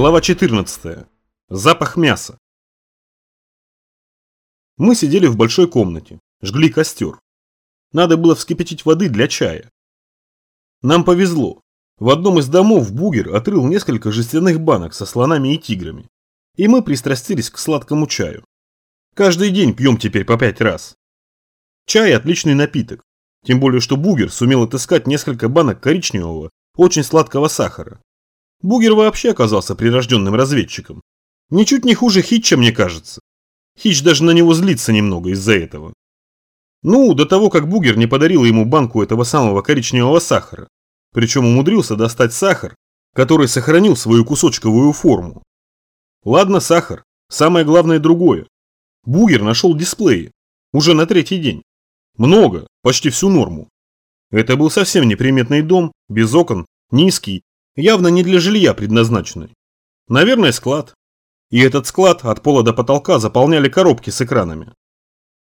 Глава 14. Запах мяса. Мы сидели в большой комнате, жгли костер. Надо было вскипятить воды для чая. Нам повезло. В одном из домов Бугер отрыл несколько жестяных банок со слонами и тиграми. И мы пристрастились к сладкому чаю. Каждый день пьем теперь по пять раз. Чай – отличный напиток. Тем более, что Бугер сумел отыскать несколько банок коричневого, очень сладкого сахара. Бугер вообще оказался прирожденным разведчиком. Ничуть не хуже Хитча, мне кажется. Хитч даже на него злится немного из-за этого. Ну, до того, как Бугер не подарил ему банку этого самого коричневого сахара. Причем умудрился достать сахар, который сохранил свою кусочковую форму. Ладно, сахар. Самое главное другое. Бугер нашел дисплеи. Уже на третий день. Много, почти всю норму. Это был совсем неприметный дом, без окон, низкий, явно не для жилья предназначенный. Наверное, склад. И этот склад от пола до потолка заполняли коробки с экранами.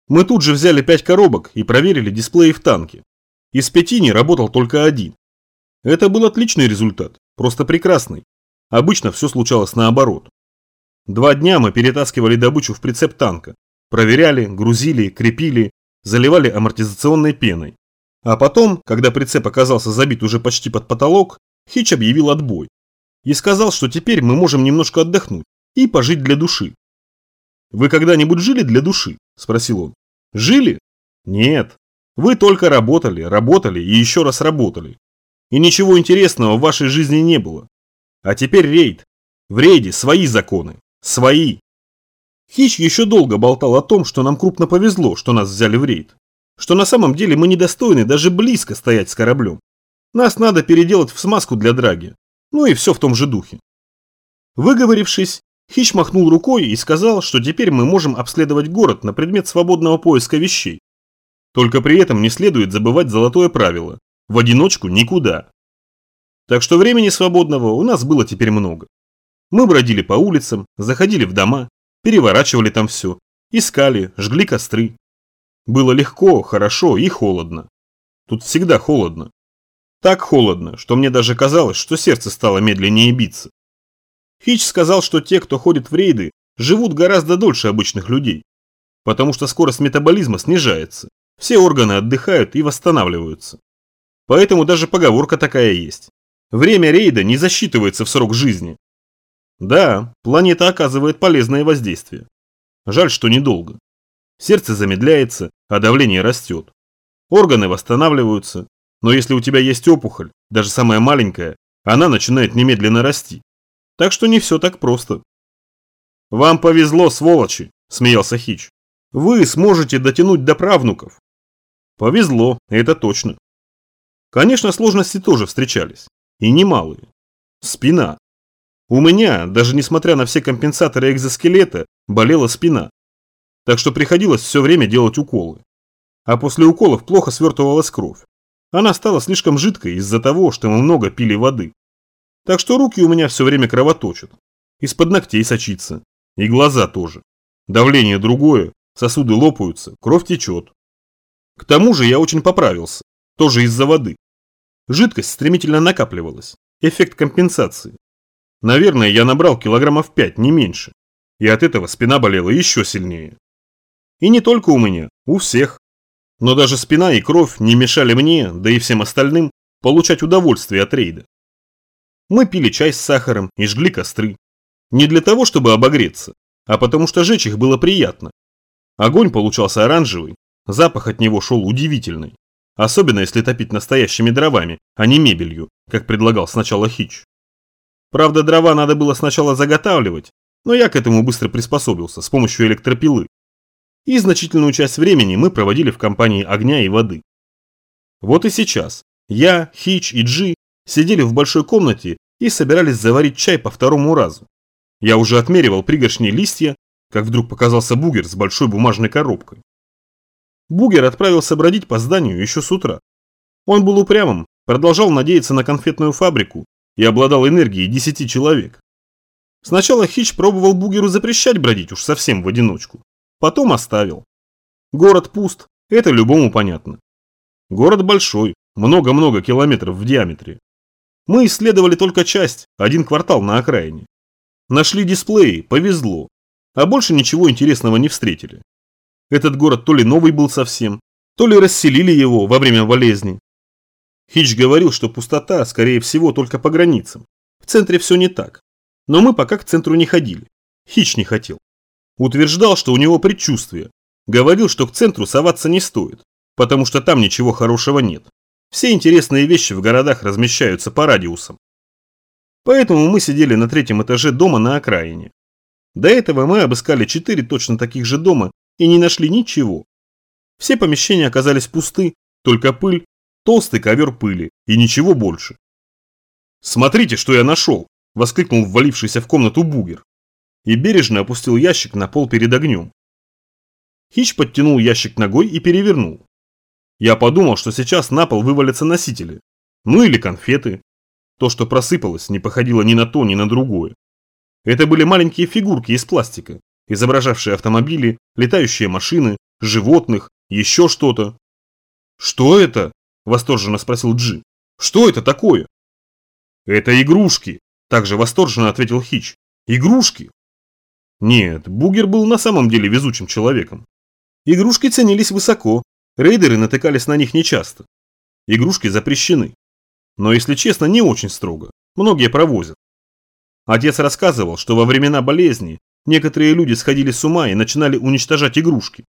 Мы тут же взяли пять коробок и проверили дисплеи в танке. Из пяти не работал только один. Это был отличный результат, просто прекрасный. Обычно все случалось наоборот. Два дня мы перетаскивали добычу в прицеп танка, проверяли, грузили, крепили, заливали амортизационной пеной. А потом, когда прицеп оказался забит уже почти под потолок, Хич объявил отбой и сказал, что теперь мы можем немножко отдохнуть и пожить для души. «Вы когда-нибудь жили для души?» – спросил он. «Жили? Нет. Вы только работали, работали и еще раз работали. И ничего интересного в вашей жизни не было. А теперь рейд. В рейде свои законы. Свои. Хич еще долго болтал о том, что нам крупно повезло, что нас взяли в рейд. Что на самом деле мы недостойны даже близко стоять с кораблем. Нас надо переделать в смазку для драги. Ну и все в том же духе. Выговорившись, Хич махнул рукой и сказал, что теперь мы можем обследовать город на предмет свободного поиска вещей. Только при этом не следует забывать золотое правило – в одиночку никуда. Так что времени свободного у нас было теперь много. Мы бродили по улицам, заходили в дома, переворачивали там все, искали, жгли костры. Было легко, хорошо и холодно. Тут всегда холодно. Так холодно, что мне даже казалось, что сердце стало медленнее биться. Хич сказал, что те, кто ходит в рейды, живут гораздо дольше обычных людей, потому что скорость метаболизма снижается, все органы отдыхают и восстанавливаются. Поэтому даже поговорка такая есть. Время рейда не засчитывается в срок жизни. Да, планета оказывает полезное воздействие. Жаль, что недолго. Сердце замедляется, а давление растет. Органы восстанавливаются, но если у тебя есть опухоль, даже самая маленькая, она начинает немедленно расти. Так что не все так просто. «Вам повезло, сволочи!» – смеялся Хич. «Вы сможете дотянуть до правнуков». Повезло, это точно. Конечно, сложности тоже встречались. И немалые. Спина. У меня, даже несмотря на все компенсаторы экзоскелета, болела спина. Так что приходилось все время делать уколы. А после уколов плохо свертывалась кровь. Она стала слишком жидкой из-за того, что мы много пили воды. Так что руки у меня все время кровоточат. Из-под ногтей сочится. И глаза тоже. Давление другое, сосуды лопаются, кровь течет. К тому же я очень поправился. Тоже из-за воды. Жидкость стремительно накапливалась. Эффект компенсации. Наверное, я набрал килограммов 5, не меньше. И от этого спина болела еще сильнее. И не только у меня, у всех. Но даже спина и кровь не мешали мне, да и всем остальным, получать удовольствие от рейда. Мы пили чай с сахаром и жгли костры. Не для того, чтобы обогреться, а потому что жечь их было приятно. Огонь получался оранжевый, запах от него шел удивительный. Особенно если топить настоящими дровами, а не мебелью, как предлагал сначала Хич. Правда, дрова надо было сначала заготавливать, но я к этому быстро приспособился с помощью электропилы и значительную часть времени мы проводили в компании огня и воды. Вот и сейчас я, Хич и Джи сидели в большой комнате и собирались заварить чай по второму разу. Я уже отмеривал пригоршни листья, как вдруг показался Бугер с большой бумажной коробкой. Бугер отправился бродить по зданию еще с утра. Он был упрямым, продолжал надеяться на конфетную фабрику и обладал энергией десяти человек. Сначала Хич пробовал Бугеру запрещать бродить уж совсем в одиночку. Потом оставил. Город пуст, это любому понятно. Город большой, много-много километров в диаметре. Мы исследовали только часть, один квартал на окраине. Нашли дисплеи, повезло. А больше ничего интересного не встретили. Этот город то ли новый был совсем, то ли расселили его во время болезни. Хич говорил, что пустота, скорее всего, только по границам. В центре все не так. Но мы пока к центру не ходили. Хич не хотел. Утверждал, что у него предчувствие. Говорил, что к центру соваться не стоит, потому что там ничего хорошего нет. Все интересные вещи в городах размещаются по радиусам. Поэтому мы сидели на третьем этаже дома на окраине. До этого мы обыскали четыре точно таких же дома и не нашли ничего. Все помещения оказались пусты, только пыль, толстый ковер пыли и ничего больше. «Смотрите, что я нашел!» – воскликнул ввалившийся в комнату бугер. И бережно опустил ящик на пол перед огнем. Хищ подтянул ящик ногой и перевернул. Я подумал, что сейчас на пол вывалятся носители. Ну или конфеты. То, что просыпалось, не походило ни на то, ни на другое. Это были маленькие фигурки из пластика, изображавшие автомобили, летающие машины, животных, еще что-то. «Что это?» – восторженно спросил Джи. «Что это такое?» «Это игрушки», – также восторженно ответил Хич. «Игрушки?» Нет, Бугер был на самом деле везучим человеком. Игрушки ценились высоко, рейдеры натыкались на них нечасто. Игрушки запрещены. Но, если честно, не очень строго. Многие провозят. Отец рассказывал, что во времена болезни некоторые люди сходили с ума и начинали уничтожать игрушки.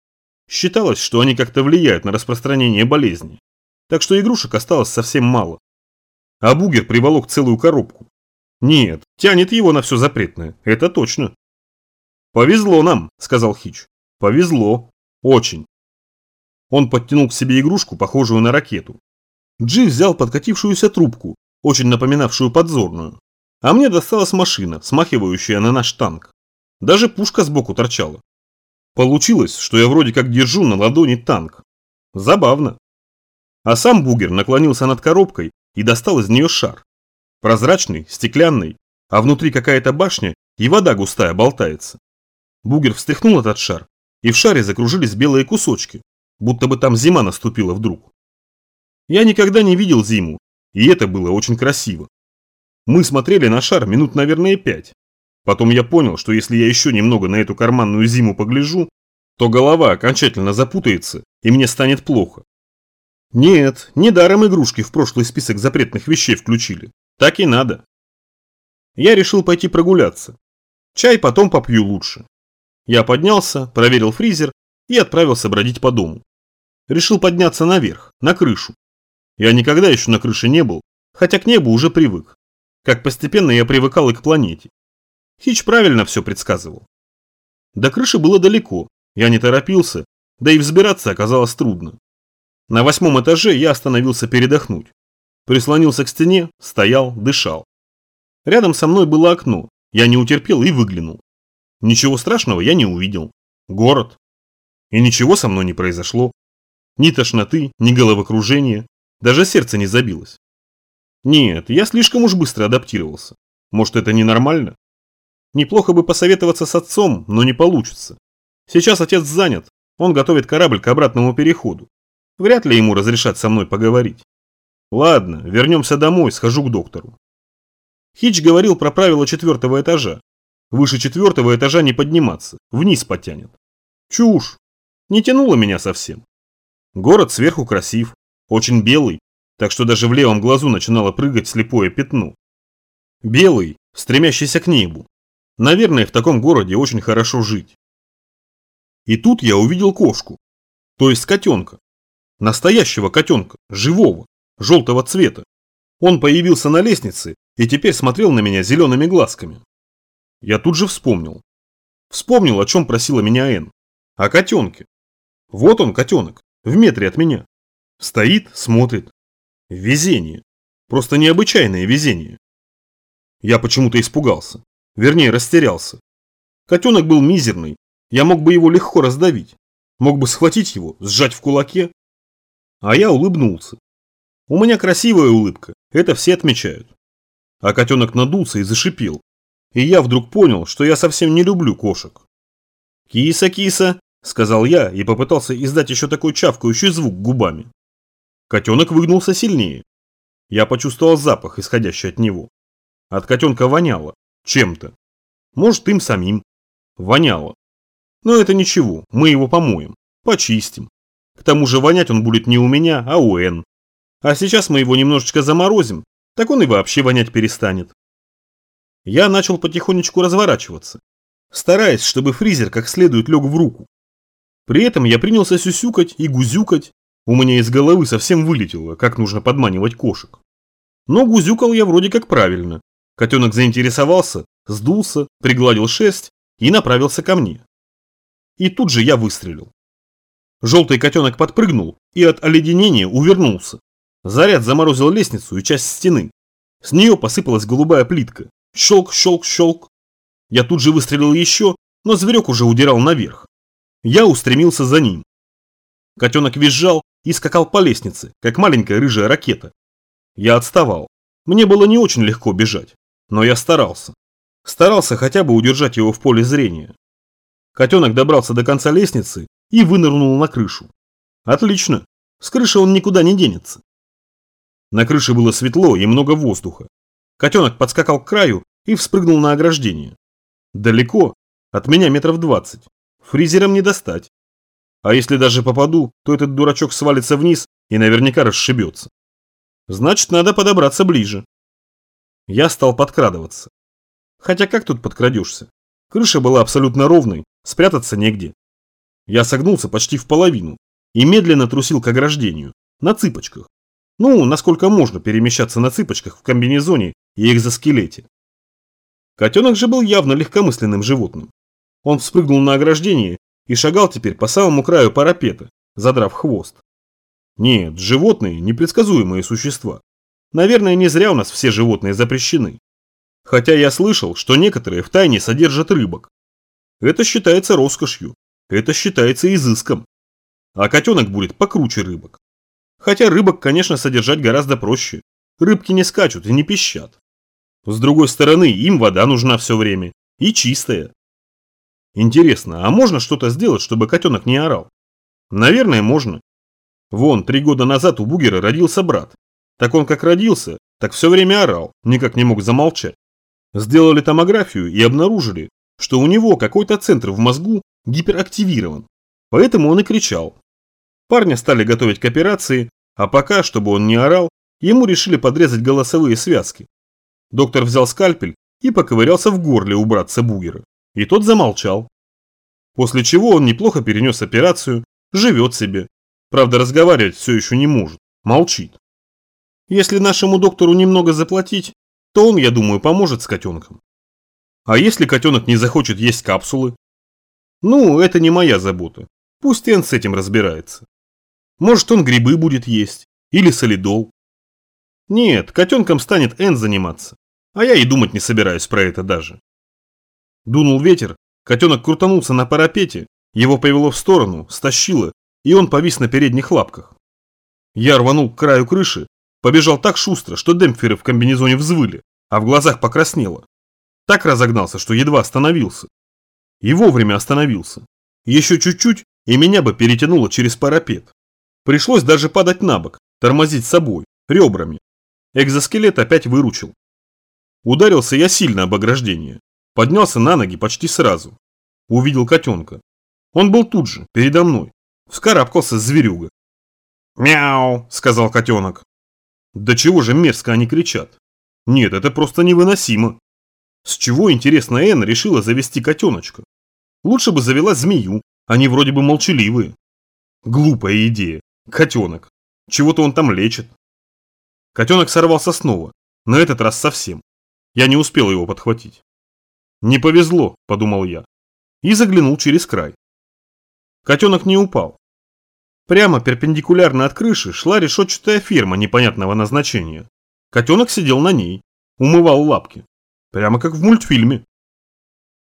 Считалось, что они как-то влияют на распространение болезни. Так что игрушек осталось совсем мало. А Бугер приволок целую коробку. Нет, тянет его на все запретное, это точно. «Повезло нам», – сказал Хич. «Повезло. Очень». Он подтянул к себе игрушку, похожую на ракету. Джи взял подкатившуюся трубку, очень напоминавшую подзорную. А мне досталась машина, смахивающая на наш танк. Даже пушка сбоку торчала. Получилось, что я вроде как держу на ладони танк. Забавно. А сам бугер наклонился над коробкой и достал из нее шар. Прозрачный, стеклянный, а внутри какая-то башня и вода густая болтается. Бугер встряхнул этот шар, и в шаре закружились белые кусочки, будто бы там зима наступила вдруг. Я никогда не видел зиму, и это было очень красиво. Мы смотрели на шар минут, наверное, пять. Потом я понял, что если я еще немного на эту карманную зиму погляжу, то голова окончательно запутается, и мне станет плохо. Нет, недаром игрушки в прошлый список запретных вещей включили. Так и надо. Я решил пойти прогуляться. Чай потом попью лучше. Я поднялся, проверил фризер и отправился бродить по дому. Решил подняться наверх, на крышу. Я никогда еще на крыше не был, хотя к небу уже привык как постепенно я привыкал и к планете. Хич правильно все предсказывал. До крыши было далеко, я не торопился, да и взбираться оказалось трудно. На восьмом этаже я остановился передохнуть. Прислонился к стене, стоял, дышал. Рядом со мной было окно, я не утерпел и выглянул. Ничего страшного я не увидел. Город. И ничего со мной не произошло. Ни тошноты, ни головокружения, даже сердце не забилось. Нет, я слишком уж быстро адаптировался. Может, это ненормально? Неплохо бы посоветоваться с отцом, но не получится. Сейчас отец занят, он готовит корабль к обратному переходу. Вряд ли ему разрешат со мной поговорить. Ладно, вернемся домой, схожу к доктору. Хич говорил про правила четвертого этажа. Выше четвертого этажа не подниматься, вниз потянет. Чушь. Не тянуло меня совсем. Город сверху красив, очень белый, так что даже в левом глазу начинало прыгать слепое пятно. Белый, стремящийся к небу. Наверное, в таком городе очень хорошо жить. И тут я увидел кошку, то есть котенка. Настоящего котенка, живого, желтого цвета. Он появился на лестнице и теперь смотрел на меня зелеными глазками. Я тут же вспомнил. Вспомнил, о чем просила меня Энн. О котенке. Вот он, котенок, в метре от меня. Стоит, смотрит, Везение. Просто необычайное везение. Я почему-то испугался. Вернее, растерялся. Котенок был мизерный. Я мог бы его легко раздавить. Мог бы схватить его, сжать в кулаке. А я улыбнулся. У меня красивая улыбка, это все отмечают. А котенок надулся и зашипел. И я вдруг понял, что я совсем не люблю кошек. «Киса, киса!» – сказал я и попытался издать еще такой чавкающий звук губами. Котенок выгнулся сильнее. Я почувствовал запах, исходящий от него. От котенка воняло. Чем-то. Может, им самим. Воняло. Но это ничего, мы его помоем, почистим. К тому же вонять он будет не у меня, а у Н. А сейчас мы его немножечко заморозим, так он и вообще вонять перестанет. Я начал потихонечку разворачиваться, стараясь, чтобы фризер как следует лег в руку. При этом я принялся сюсюкать и гузюкать, у меня из головы совсем вылетело, как нужно подманивать кошек. Но гузюкал я вроде как правильно. Котенок заинтересовался, сдулся, пригладил шерсть и направился ко мне. И тут же я выстрелил. Желтый котенок подпрыгнул и от оледенения увернулся. Заряд заморозил лестницу и часть стены. С нее посыпалась голубая плитка. Щелк, щелк, щелк. Я тут же выстрелил еще, но зверек уже удирал наверх. Я устремился за ним. Котенок визжал и скакал по лестнице, как маленькая рыжая ракета. Я отставал. Мне было не очень легко бежать, но я старался. Старался хотя бы удержать его в поле зрения. Котенок добрался до конца лестницы и вынырнул на крышу. Отлично, с крыши он никуда не денется. На крыше было светло и много воздуха. Котенок подскакал к краю и вспрыгнул на ограждение. Далеко, от меня метров двадцать. Фризером не достать. А если даже попаду, то этот дурачок свалится вниз и наверняка расшибется. Значит, надо подобраться ближе. Я стал подкрадываться. Хотя как тут подкрадешься? Крыша была абсолютно ровной, спрятаться негде. Я согнулся почти в половину и медленно трусил к ограждению, на цыпочках. Ну, насколько можно перемещаться на цыпочках в комбинезоне и экзоскелете. Котенок же был явно легкомысленным животным. Он вспрыгнул на ограждение и шагал теперь по самому краю парапета, задрав хвост. Нет, животные – непредсказуемые существа. Наверное, не зря у нас все животные запрещены. Хотя я слышал, что некоторые в тайне содержат рыбок. Это считается роскошью, это считается изыском. А котенок будет покруче рыбок. Хотя рыбок, конечно, содержать гораздо проще. Рыбки не скачут и не пищат. С другой стороны, им вода нужна все время. И чистая. Интересно, а можно что-то сделать, чтобы котенок не орал? Наверное, можно. Вон, три года назад у Бугера родился брат. Так он как родился, так все время орал, никак не мог замолчать. Сделали томографию и обнаружили, что у него какой-то центр в мозгу гиперактивирован. Поэтому он и кричал. Парня стали готовить к операции, а пока, чтобы он не орал, ему решили подрезать голосовые связки. Доктор взял скальпель и поковырялся в горле у братца Бугера, и тот замолчал. После чего он неплохо перенес операцию, живет себе. Правда, разговаривать все еще не может, молчит. Если нашему доктору немного заплатить, то он, я думаю, поможет с котенком. А если котенок не захочет есть капсулы? Ну, это не моя забота. Пусть Эн с этим разбирается. Может, он грибы будет есть. Или солидол. Нет, котенком станет Эн заниматься. А я и думать не собираюсь про это даже. Дунул ветер, котенок крутанулся на парапете, его повело в сторону, стащило, и он повис на передних лапках. Я рванул к краю крыши, побежал так шустро, что демпферы в комбинезоне взвыли, а в глазах покраснело. Так разогнался, что едва остановился. И вовремя остановился. Еще чуть-чуть, и меня бы перетянуло через парапет. Пришлось даже падать на бок, тормозить собой, ребрами. Экзоскелет опять выручил. Ударился я сильно об ограждение. Поднялся на ноги почти сразу. Увидел котенка. Он был тут же, передо мной. Вскарабкался зверюга. «Мяу!» – сказал котенок. Да чего же мерзко они кричат? Нет, это просто невыносимо. С чего, интересно, Энн решила завести котеночка? Лучше бы завела змею, они вроде бы молчаливые. Глупая идея. Котенок. Чего-то он там лечит. Котенок сорвался снова, на этот раз совсем. Я не успел его подхватить. Не повезло, подумал я. И заглянул через край. Котенок не упал. Прямо перпендикулярно от крыши шла решетчатая ферма непонятного назначения. Котенок сидел на ней, умывал лапки. Прямо как в мультфильме.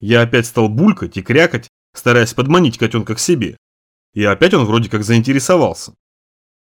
Я опять стал булькать и крякать, стараясь подманить котенка к себе. И опять он вроде как заинтересовался.